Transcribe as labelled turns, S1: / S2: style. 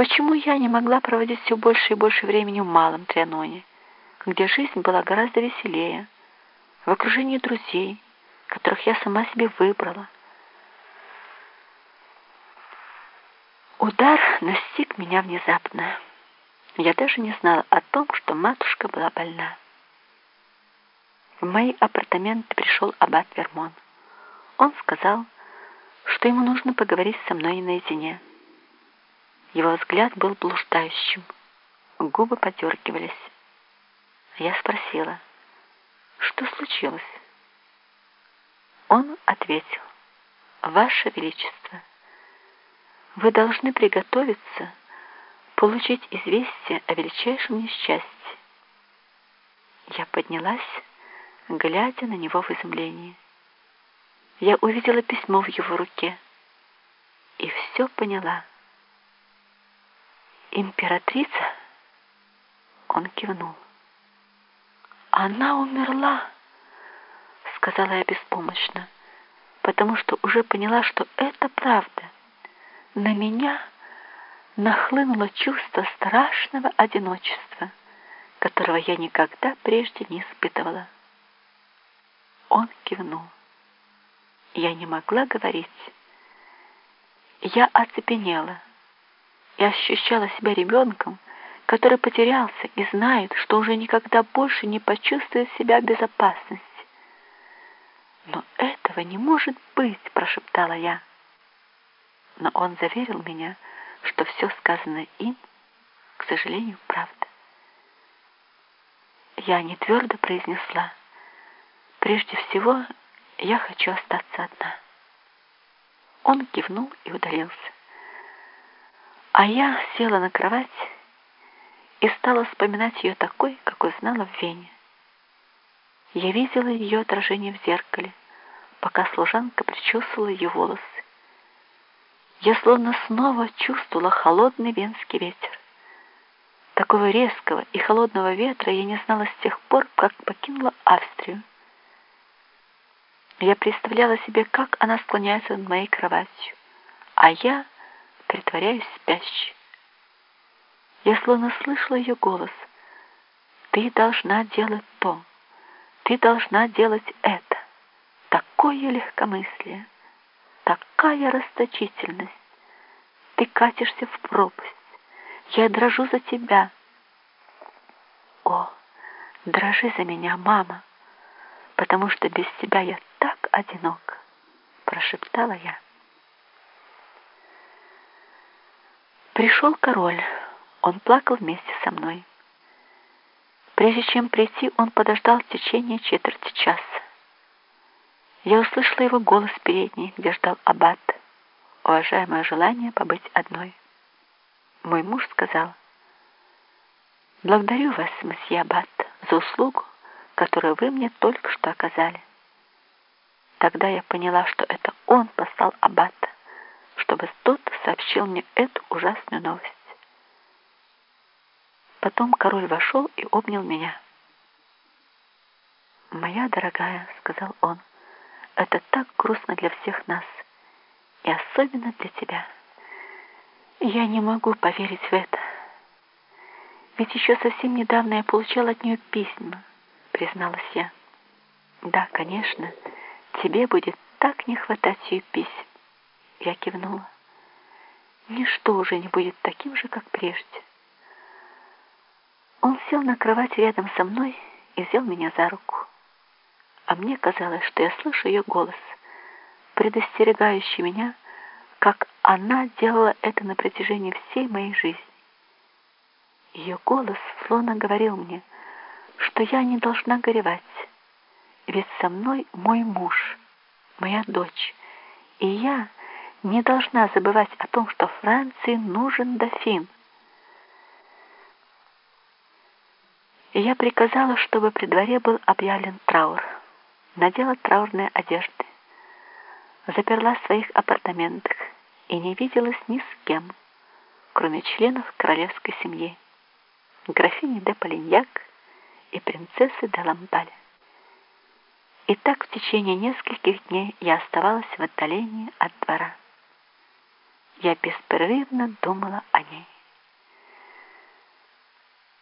S1: Почему я не могла проводить все больше и больше времени в Малом Трианоне, где жизнь была гораздо веселее, в окружении друзей, которых я сама себе выбрала? Удар настиг меня внезапно. Я даже не знала о том, что матушка была больна. В мои апартаменты пришел аббат Вермон. Он сказал, что ему нужно поговорить со мной наедине. Его взгляд был блуждающим, губы подергивались. Я спросила, что случилось? Он ответил, «Ваше Величество, вы должны приготовиться получить известие о величайшем несчастье». Я поднялась, глядя на него в изумлении. Я увидела письмо в его руке и все поняла. «Императрица?» Он кивнул. «Она умерла!» Сказала я беспомощно, потому что уже поняла, что это правда. На меня нахлынуло чувство страшного одиночества, которого я никогда прежде не испытывала. Он кивнул. Я не могла говорить. Я оцепенела и ощущала себя ребенком, который потерялся и знает, что уже никогда больше не почувствует себя в безопасности. «Но этого не может быть!» – прошептала я. Но он заверил меня, что все сказанное им, к сожалению, правда. Я не твердо произнесла. Прежде всего, я хочу остаться одна. Он кивнул и удалился. А я села на кровать и стала вспоминать ее такой, какой знала в Вене. Я видела ее отражение в зеркале, пока служанка причесывала ее волосы. Я словно снова чувствовала холодный венский ветер. Такого резкого и холодного ветра я не знала с тех пор, как покинула Австрию. Я представляла себе, как она склоняется над моей кроватью, а я притворяюсь спящей. Я словно слышала ее голос. «Ты должна делать то, ты должна делать это». Такое легкомыслие, такая расточительность. Ты катишься в пропасть. Я дрожу за тебя. О, дрожи за меня, мама, потому что без тебя я так одинока, прошептала я. Пришел король. Он плакал вместе со мной. Прежде чем прийти, он подождал в течение четверти часа. Я услышала его голос в передней, где ждал аббат, уважая мое желание побыть одной. Мой муж сказал, «Благодарю вас, месье аббат, за услугу, которую вы мне только что оказали». Тогда я поняла, что это он послал аббата, чтобы тот сообщил мне эту ужасную новость. Потом король вошел и обнял меня. «Моя дорогая», — сказал он, — «это так грустно для всех нас, и особенно для тебя. Я не могу поверить в это. Ведь еще совсем недавно я получала от нее письма», — призналась я. «Да, конечно, тебе будет так не хватать ее писем». Я кивнула. «Ничто уже не будет таким же, как прежде». Он сел на кровать рядом со мной и взял меня за руку. А мне казалось, что я слышу ее голос, предостерегающий меня, как она делала это на протяжении всей моей жизни. Ее голос словно говорил мне, что я не должна горевать, ведь со мной мой муж, моя дочь, и я не должна забывать о том, что Франции нужен дофин — я приказала, чтобы при дворе был объявлен траур. Надела траурные одежды, заперла в своих апартаментах и не виделась ни с кем, кроме членов королевской семьи, графини де Полиньяк и принцессы де Ламбале. И так в течение нескольких дней я оставалась в отдалении от двора. Я беспрерывно думала о ней.